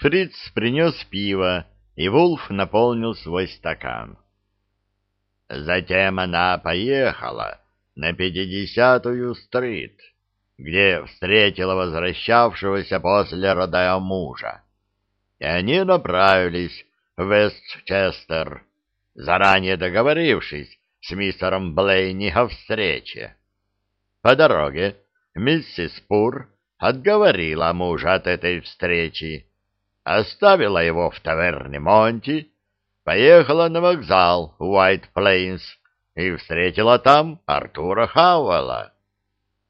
Фриц принес пиво, и Вулф наполнил свой стакан. Затем она поехала на пятидесятую стрит, где встретила возвращавшегося после рода мужа. И они направились в Вестчестер, заранее договорившись с мистером Блейни о встрече. По дороге миссис Пур отговорила мужа от этой встречи, оставила его в таверне Монти, поехала на вокзал Уайт Плейнс и встретила там Артура Хауэлла.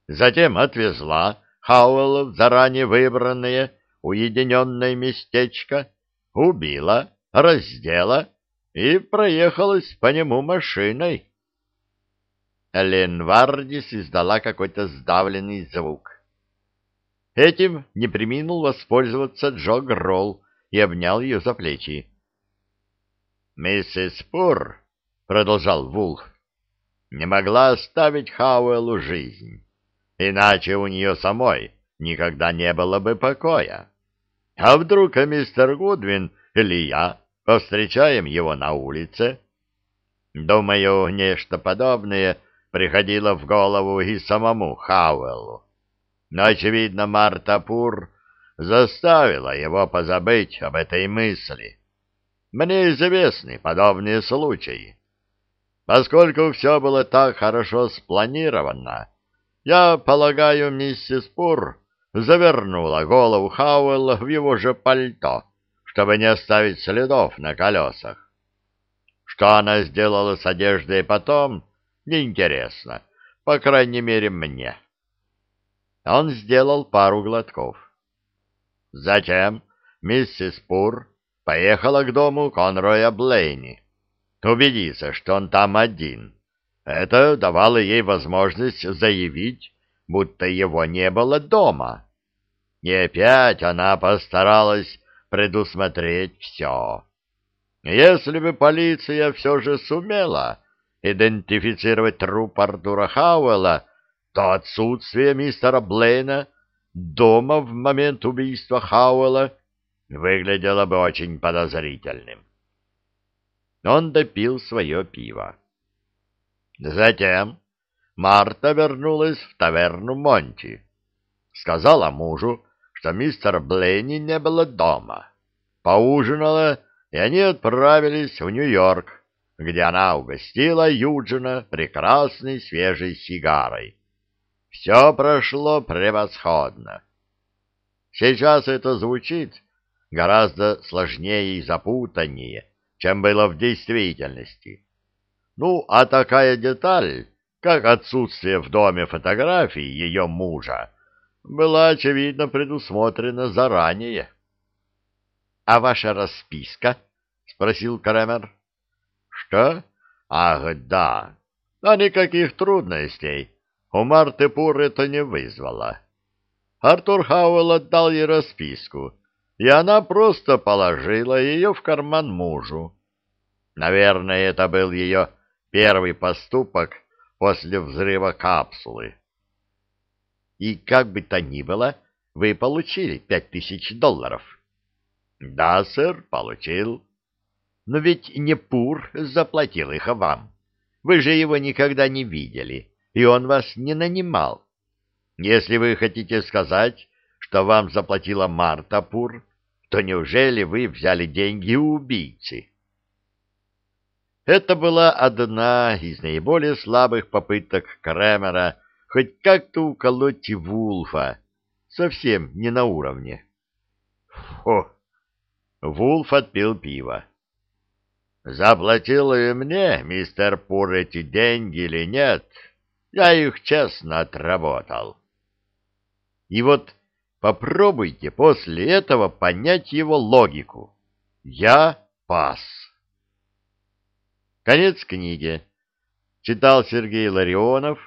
Затем отвезла Хауэлла в заранее выбранное уединенное местечко, убила, раздела и проехалась по нему машиной. Ленвардис издала какой-то сдавленный звук. Этим не приминул воспользоваться Джо Гролл и обнял ее за плечи. «Миссис Пур», — продолжал Вулх, — «не могла оставить Хауэлу жизнь, иначе у нее самой никогда не было бы покоя. А вдруг мистер Гудвин или я повстречаем его на улице? Думаю, нечто подобное приходило в голову и самому Хауэллу. Но, очевидно, Марта Пур заставила его позабыть об этой мысли. Мне известны подобные случаи. Поскольку все было так хорошо спланировано, я полагаю, миссис Пур завернула голову Хауэлла в его же пальто, чтобы не оставить следов на колесах. Что она сделала с одеждой потом, неинтересно, по крайней мере, мне. Он сделал пару глотков. Затем миссис Пур поехала к дому Конроя Блейни. Убедиться, что он там один. Это давало ей возможность заявить, будто его не было дома. И опять она постаралась предусмотреть все. Если бы полиция все же сумела идентифицировать труп Артура Хауэлла, то отсутствие мистера Блейна дома в момент убийства Хауэлла выглядело бы очень подозрительным. Он допил свое пиво. Затем Марта вернулась в таверну Монти. Сказала мужу, что мистер Блейни не было дома. Поужинала, и они отправились в Нью-Йорк, где она угостила Юджина прекрасной свежей сигарой. Все прошло превосходно. Сейчас это звучит гораздо сложнее и запутаннее, чем было в действительности. Ну, а такая деталь, как отсутствие в доме фотографий ее мужа, была, очевидно, предусмотрена заранее. — А ваша расписка? — спросил Кремер. — Что? Ах, да. А никаких трудностей. У Марты Пур это не вызвало. Артур Хауэлл отдал ей расписку, и она просто положила ее в карман мужу. Наверное, это был ее первый поступок после взрыва капсулы. И как бы то ни было, вы получили пять тысяч долларов. Да, сэр, получил. Но ведь не Пур заплатил их вам. Вы же его никогда не видели и он вас не нанимал. Если вы хотите сказать, что вам заплатила Марта Пур, то неужели вы взяли деньги у убийцы? Это была одна из наиболее слабых попыток Кремера хоть как-то уколоть Вулфа, совсем не на уровне. Фу! Вулф отпил пиво. Заплатил ли мне, мистер Пур, эти деньги или нет, я их честно отработал. И вот попробуйте после этого понять его логику. Я пас. Конец книги. Читал Сергей Ларионов.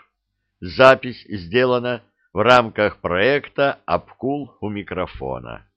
Запись сделана в рамках проекта «Обкул у микрофона».